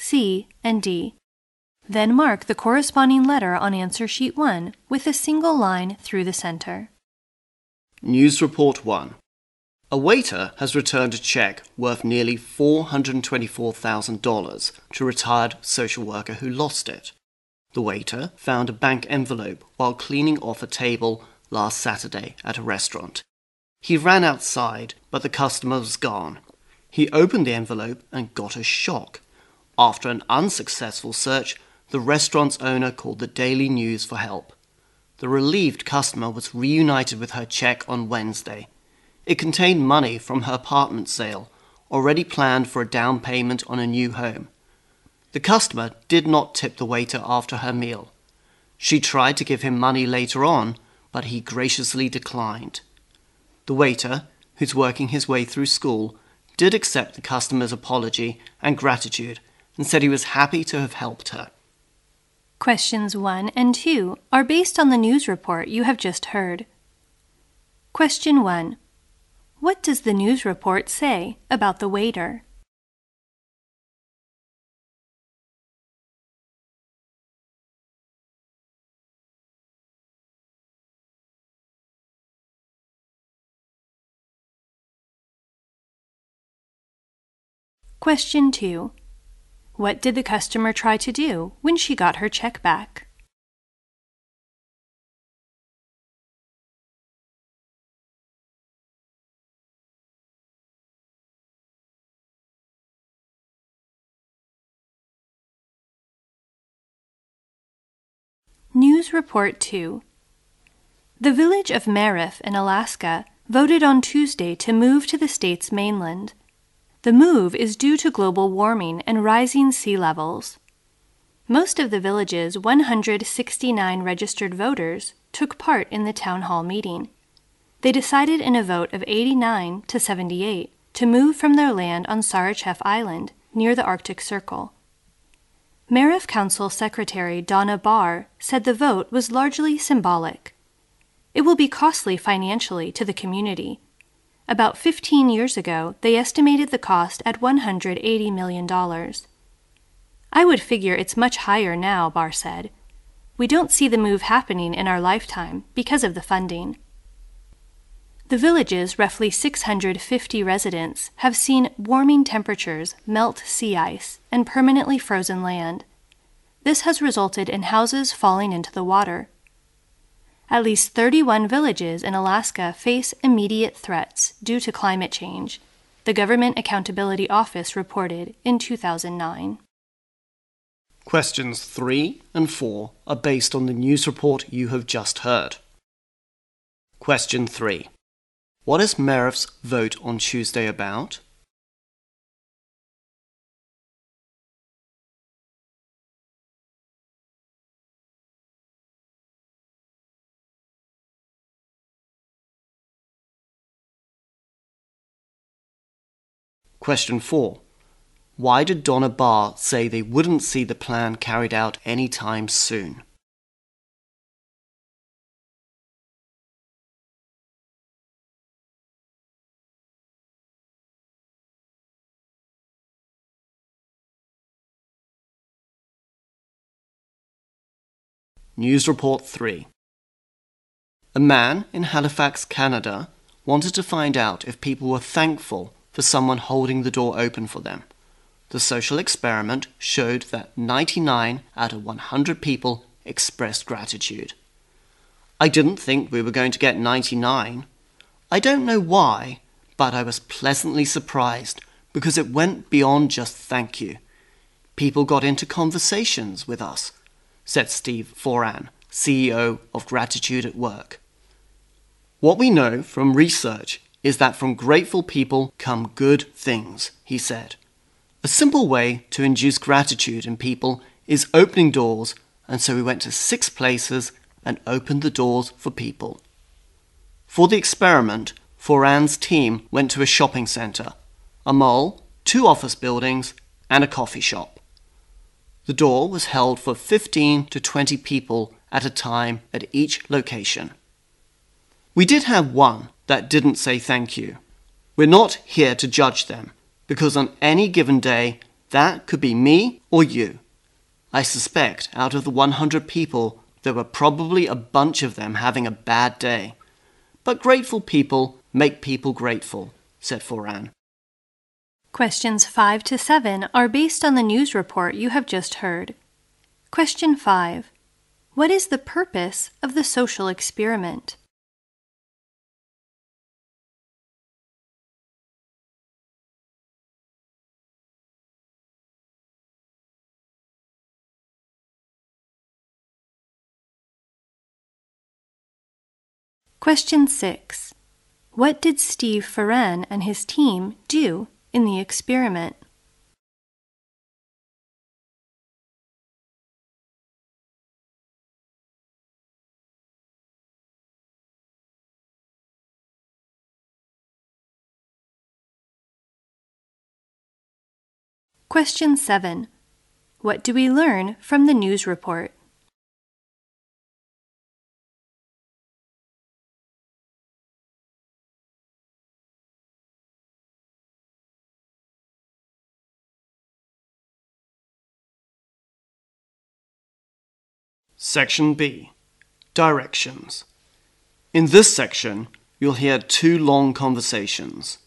C, and D. Then mark the corresponding letter on answer sheet 1 with a single line through the center. News Report 1. A waiter has returned a check worth nearly $424,000 to a retired social worker who lost it. The waiter found a bank envelope while cleaning off a table last Saturday at a restaurant. He ran outside, but the customer was gone. He opened the envelope and got a shock. After an unsuccessful search, the restaurant's owner called the Daily News for help. The relieved customer was reunited with her check on Wednesday. It contained money from her apartment sale, already planned for a down payment on a new home. The customer did not tip the waiter after her meal. She tried to give him money later on, but he graciously declined. The waiter, who's working his way through school, did accept the customer's apology and gratitude and said he was happy to have helped her. Questions 1 and 2 are based on the news report you have just heard. Question 1. What does the news report say about the waiter? Question 2. What did the customer try to do when she got her check back? News Report 2 The village of Marif in Alaska voted on Tuesday to move to the state's mainland. The move is due to global warming and rising sea levels. Most of the village's 169 registered voters took part in the town hall meeting. They decided in a vote of 89 to 78 to move from their land on Sarichef Island near the Arctic Circle. Mariff Council Secretary Donna Barr said the vote was largely symbolic. It will be costly financially to the community about 15 years ago, they estimated the cost at $180 million. I would figure it's much higher now, Barr said. We don't see the move happening in our lifetime because of the funding. The village's roughly 650 residents have seen warming temperatures melt sea ice and permanently frozen land. This has resulted in houses falling into the water. At least 31 villages in Alaska face immediate threats due to climate change, the Government Accountability Office reported in 2009. Questions 3 and 4 are based on the news report you have just heard. Question 3. What is Mariff's vote on Tuesday about? Question 4. Why did Donna Barr say they wouldn't see the plan carried out any time soon? News Report 3 A man in Halifax, Canada, wanted to find out if people were thankful for someone holding the door open for them. The social experiment showed that 99 out of 100 people expressed gratitude. I didn't think we were going to get 99. I don't know why, but I was pleasantly surprised because it went beyond just thank you. People got into conversations with us, said Steve Foran, CEO of Gratitude at Work. What we know from research is that from grateful people come good things, he said. A simple way to induce gratitude in people is opening doors, and so we went to six places and opened the doors for people. For the experiment, Foran's team went to a shopping centre, a mall, two office buildings, and a coffee shop. The door was held for 15 to 20 people at a time at each location. We did have one that didn't say thank you. We're not here to judge them, because on any given day, that could be me or you. I suspect out of the 100 people, there were probably a bunch of them having a bad day. But grateful people make people grateful, said Foran. Questions 5 to 7 are based on the news report you have just heard. Question 5. What is the purpose of the social experiment? Question 6. What did Steve Foran and his team do in the experiment? Question 7. What do we learn from the news report? Section B Directions. In this section, you'll hear two long conversations.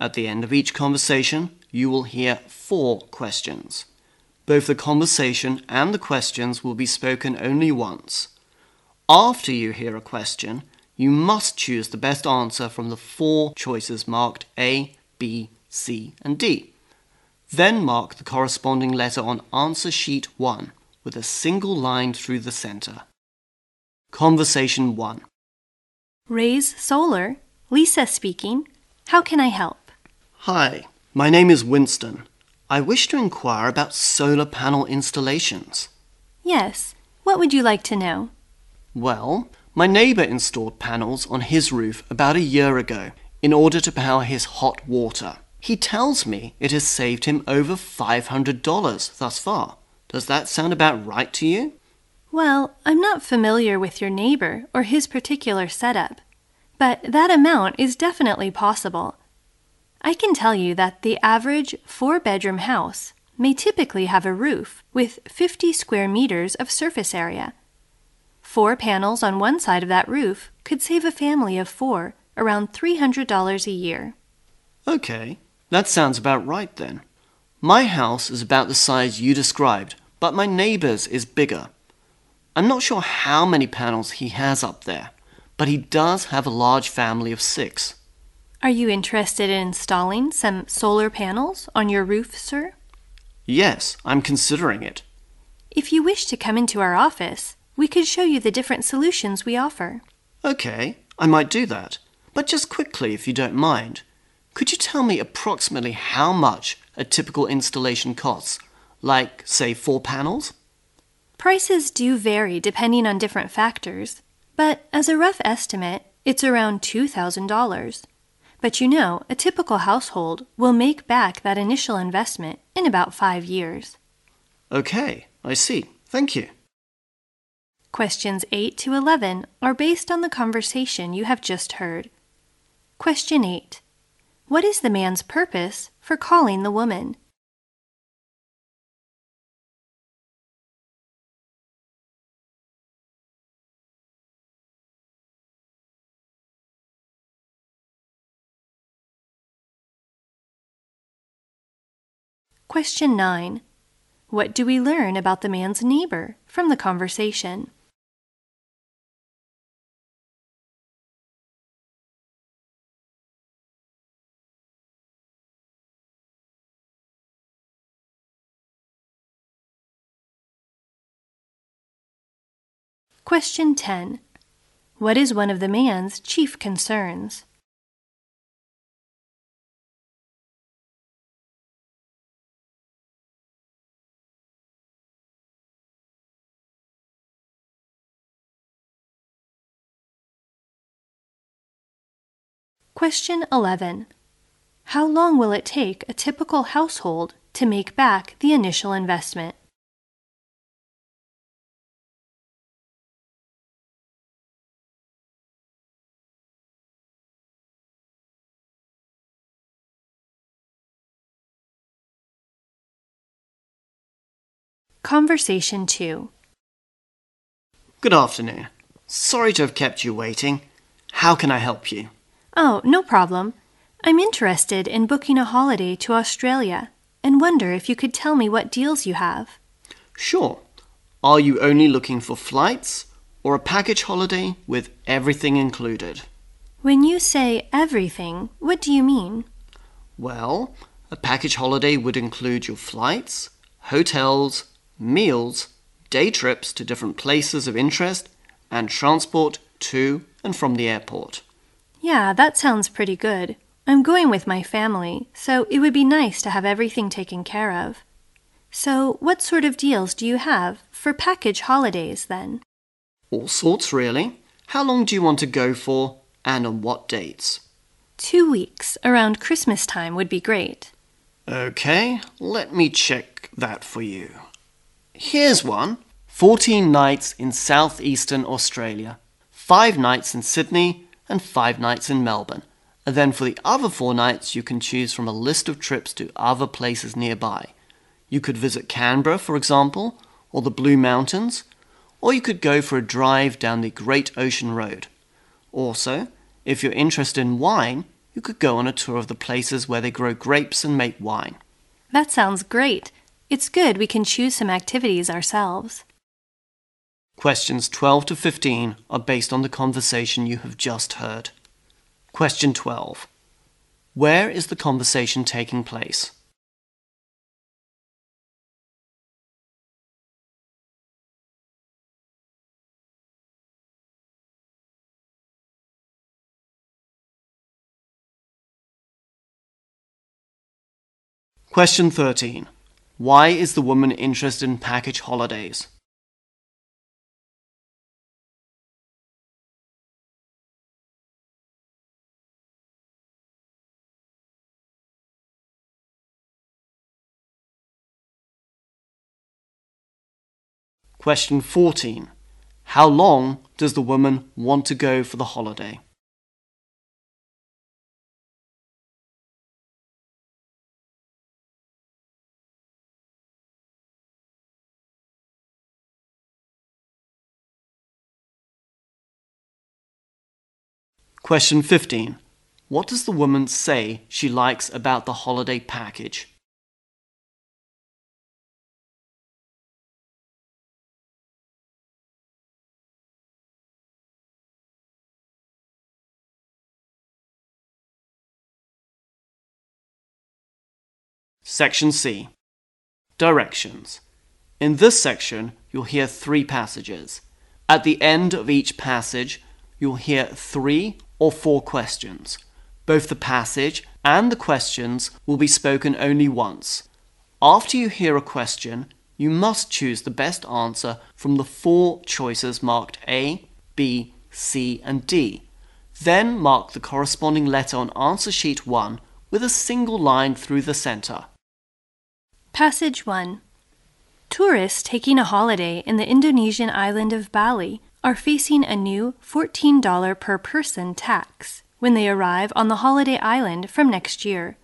At the end of each conversation, you will hear four questions. Both the conversation and the questions will be spoken only once. After you hear a question, you must choose the best answer from the four choices marked A, B, C, and D. Then mark the corresponding letter on answer sheet 1 with a single line through the center. Conversation 1 Raise Solar, Lisa speaking. How can I help? Hi, my name is Winston. I wish to inquire about solar panel installations. Yes. What would you like to know? Well, my neighbor installed panels on his roof about a year ago in order to power his hot water. He tells me it has saved him over $500 thus far. Does that sound about right to you? Well, I'm not familiar with your neighbor or his particular setup, but that amount is definitely possible. I can tell you that the average four bedroom house may typically have a roof with 50 square meters of surface area. Four panels on one side of that roof could save a family of four around $300 a year. Okay, that sounds about right then. My house is about the size you described, but my neighbor's is bigger. I'm not sure how many panels he has up there, but he does have a large family of six. Are you interested in installing some solar panels on your roof, sir? Yes, I'm considering it. If you wish to come into our office, we could show you the different solutions we offer. Okay, I might do that. But just quickly, if you don't mind, could you tell me approximately how much a typical installation costs? Like, say, four panels? Prices do vary depending on different factors, but as a rough estimate, it's around $2,000. But you know, a typical household will make back that initial investment in about five years. Okay, I see. Thank you. Questions 8 to 11 are based on the conversation you have just heard. Question 8. What is the man's purpose for calling the woman? Question 9. What do we learn about the man's neighbor from the conversation? Question 10. What is one of the man's chief concerns? Question 11. How long will it take a typical household to make back the initial investment? Conversation 2. Good afternoon. Sorry to have kept you waiting. How can I help you? Oh, no problem. I'm interested in booking a holiday to Australia and wonder if you could tell me what deals you have. Sure. Are you only looking for flights or a package holiday with everything included? When you say everything, what do you mean? Well, a package holiday would include your flights, hotels, meals, day trips to different places of interest, and transport to and from the airport. Yeah, that sounds pretty good. I'm going with my family, so it would be nice to have everything taken care of. So, what sort of deals do you have for package holidays then? All sorts, really. How long do you want to go for, and on what dates? Two weeks around Christmas time would be great. Okay, let me check that for you. Here's one 14 nights in southeastern Australia, 5 nights in Sydney, and 5 nights in Melbourne. And then for the other 4 nights, you can choose from a list of trips to other places nearby. You could visit Canberra, for example, or the Blue Mountains, or you could go for a drive down the Great Ocean Road. Also, if you're interested in wine, you could go on a tour of the places where they grow grapes and make wine. That sounds great. It's good we can choose some activities ourselves. Questions 12 to 15 are based on the conversation you have just heard. Question 12. Where is the conversation taking place? Question 13. Why is the woman interested in package holidays? Question 14. How long does the woman want to go for the holiday? Question 15. What does the woman say she likes about the holiday package? Section C. Directions. In this section, you'll hear three passages. At the end of each passage, you'll hear three or four questions. Both the passage and the questions will be spoken only once. After you hear a question, you must choose the best answer from the four choices marked A, B, C, and D. Then mark the corresponding letter on answer sheet 1 with a single line through the center. Passage 1 Tourists taking a holiday in the Indonesian island of Bali are facing a new $14 per person tax when they arrive on the holiday island from next year.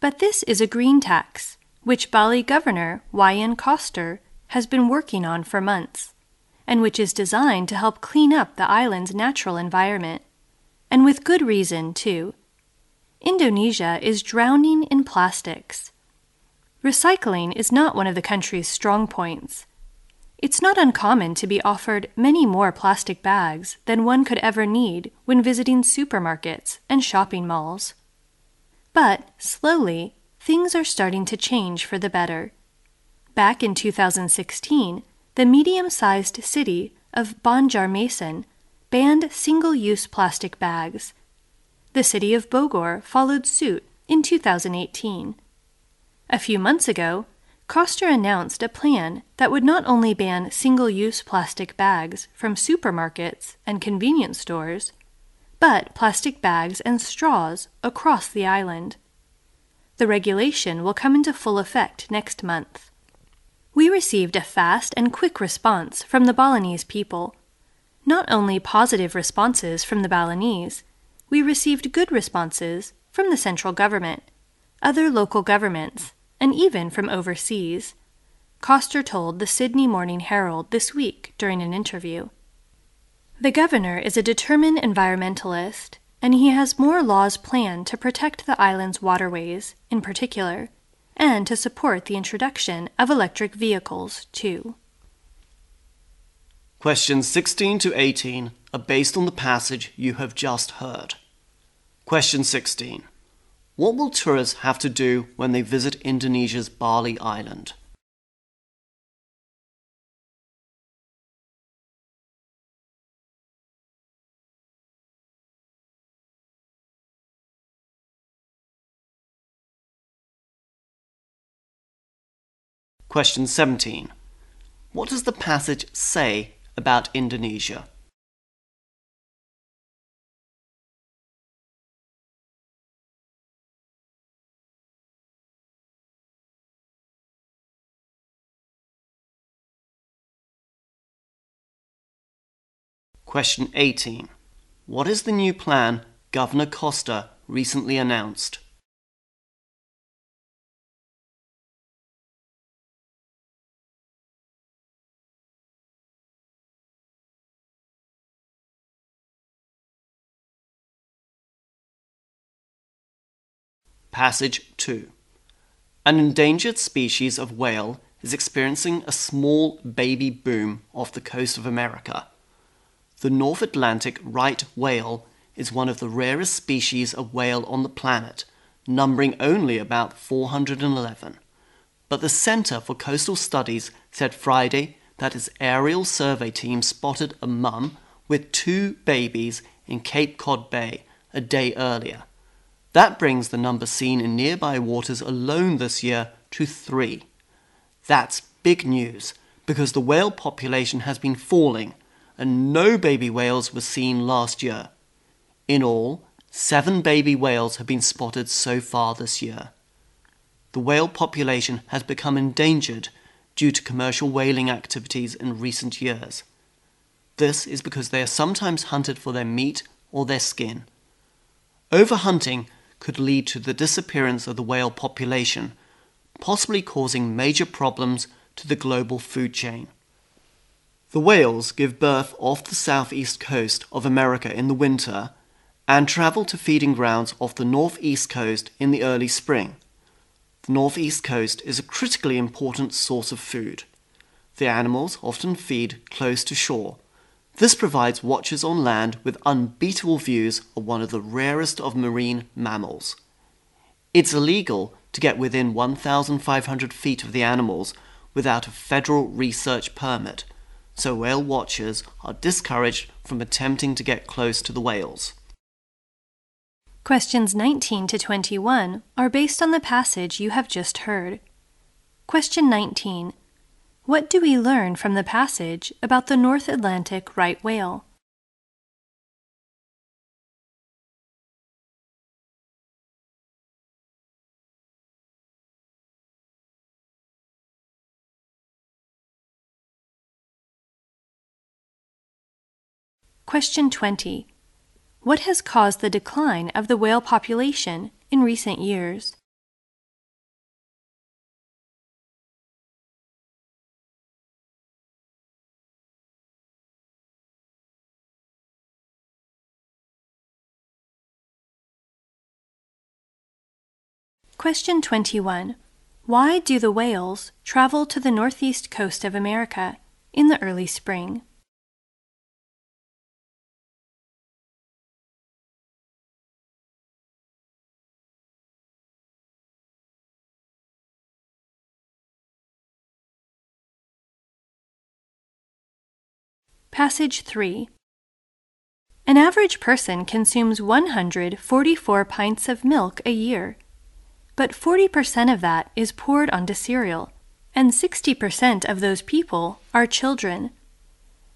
But this is a green tax, which Bali Governor Wayan Koster has been working on for months, and which is designed to help clean up the island's natural environment. And with good reason, too. Indonesia is drowning in plastics Recycling is not one of the country's strong points. It's not uncommon to be offered many more plastic bags than one could ever need when visiting supermarkets and shopping malls. But, slowly, things are starting to change for the better. Back in 2016, the medium sized city of Banjarmasin banned single use plastic bags. The city of Bogor followed suit in 2018. A few months ago, Koster announced a plan that would not only ban single use plastic bags from supermarkets and convenience stores, but plastic bags and straws across the island. The regulation will come into full effect next month. We received a fast and quick response from the Balinese people. Not only positive responses from the Balinese, we received good responses from the central government, other local governments, and even from overseas. Koster told the Sydney Morning Herald this week during an interview. The governor is a determined environmentalist, and he has more laws planned to protect the island's waterways, in particular, and to support the introduction of electric vehicles, too. Questions 16 to 18 are based on the passage you have just heard. Question 16. What will tourists have to do when they visit Indonesia's Bali Island? Question 17. What does the passage say about Indonesia? Question 18. What is the new plan Governor Koster recently announced? Passage 2 An endangered species of whale is experiencing a small baby boom off the coast of America. The North Atlantic right whale is one of the rarest species of whale on the planet, numbering only about 411. But the Center for Coastal Studies said Friday that its aerial survey team spotted a mum with two babies in Cape Cod Bay a day earlier. That brings the number seen in nearby waters alone this year to three. That's big news because the whale population has been falling and no baby whales were seen last year. In all, seven baby whales have been spotted so far this year. The whale population has become endangered due to commercial whaling activities in recent years. This is because they are sometimes hunted for their meat or their skin. Overhunting could lead to the disappearance of the whale population, possibly causing major problems to the global food chain. The whales give birth off the southeast coast of America in the winter and travel to feeding grounds off the northeast coast in the early spring. The northeast coast is a critically important source of food. The animals often feed close to shore, this provides watchers on land with unbeatable views of one of the rarest of marine mammals. It's illegal to get within 1,500 feet of the animals without a federal research permit, so whale watchers are discouraged from attempting to get close to the whales. Questions 19 to 21 are based on the passage you have just heard. Question 19. What do we learn from the passage about the North Atlantic right whale? Question 20. What has caused the decline of the whale population in recent years? Question 21. Why do the whales travel to the northeast coast of America in the early spring? Passage 3. An average person consumes 144 pints of milk a year but 40% of that is poured onto cereal, and 60% of those people are children.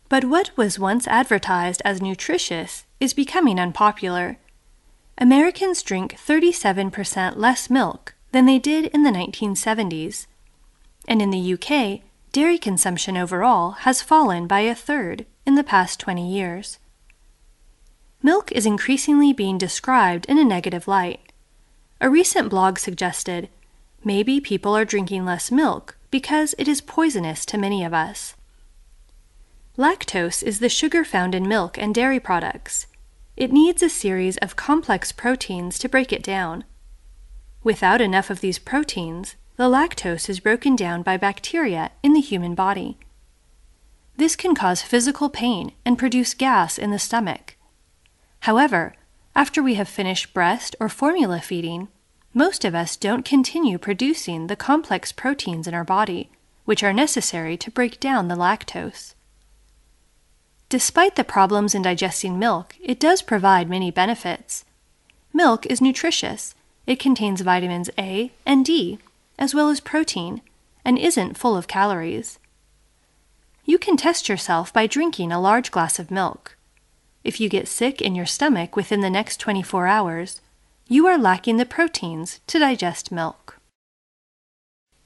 But what was once advertised as nutritious is becoming unpopular. Americans drink 37% less milk than they did in the 1970s. And in the UK, dairy consumption overall has fallen by a third in the past 20 years. Milk is increasingly being described in a negative light. A recent blog suggested maybe people are drinking less milk because it is poisonous to many of us. Lactose is the sugar found in milk and dairy products. It needs a series of complex proteins to break it down. Without enough of these proteins, the lactose is broken down by bacteria in the human body. This can cause physical pain and produce gas in the stomach. However, after we have finished breast or formula feeding, most of us don't continue producing the complex proteins in our body, which are necessary to break down the lactose. Despite the problems in digesting milk, it does provide many benefits. Milk is nutritious. It contains vitamins A and D, as well as protein, and isn't full of calories. You can test yourself by drinking a large glass of milk. If you get sick in your stomach within the next 24 hours, you are lacking the proteins to digest milk.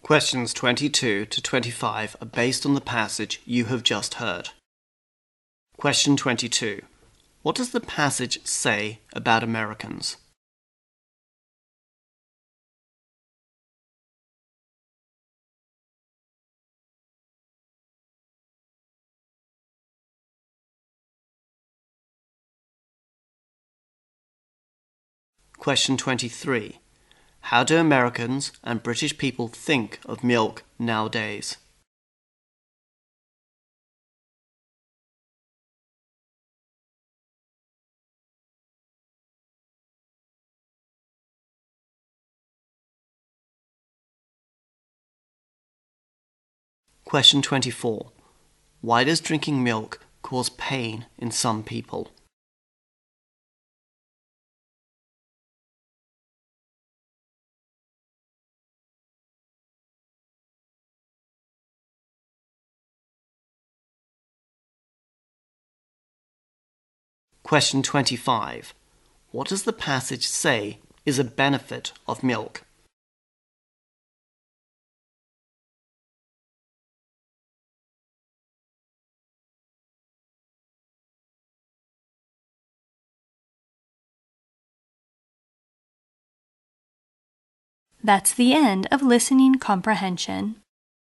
Questions 22 to 25 are based on the passage you have just heard. Question 22. What does the passage say about Americans? Question 23. How do Americans and British people think of milk nowadays? Question 24. Why does drinking milk cause pain in some people? Question 25. What does the passage say is a benefit of milk? That's the end of listening comprehension.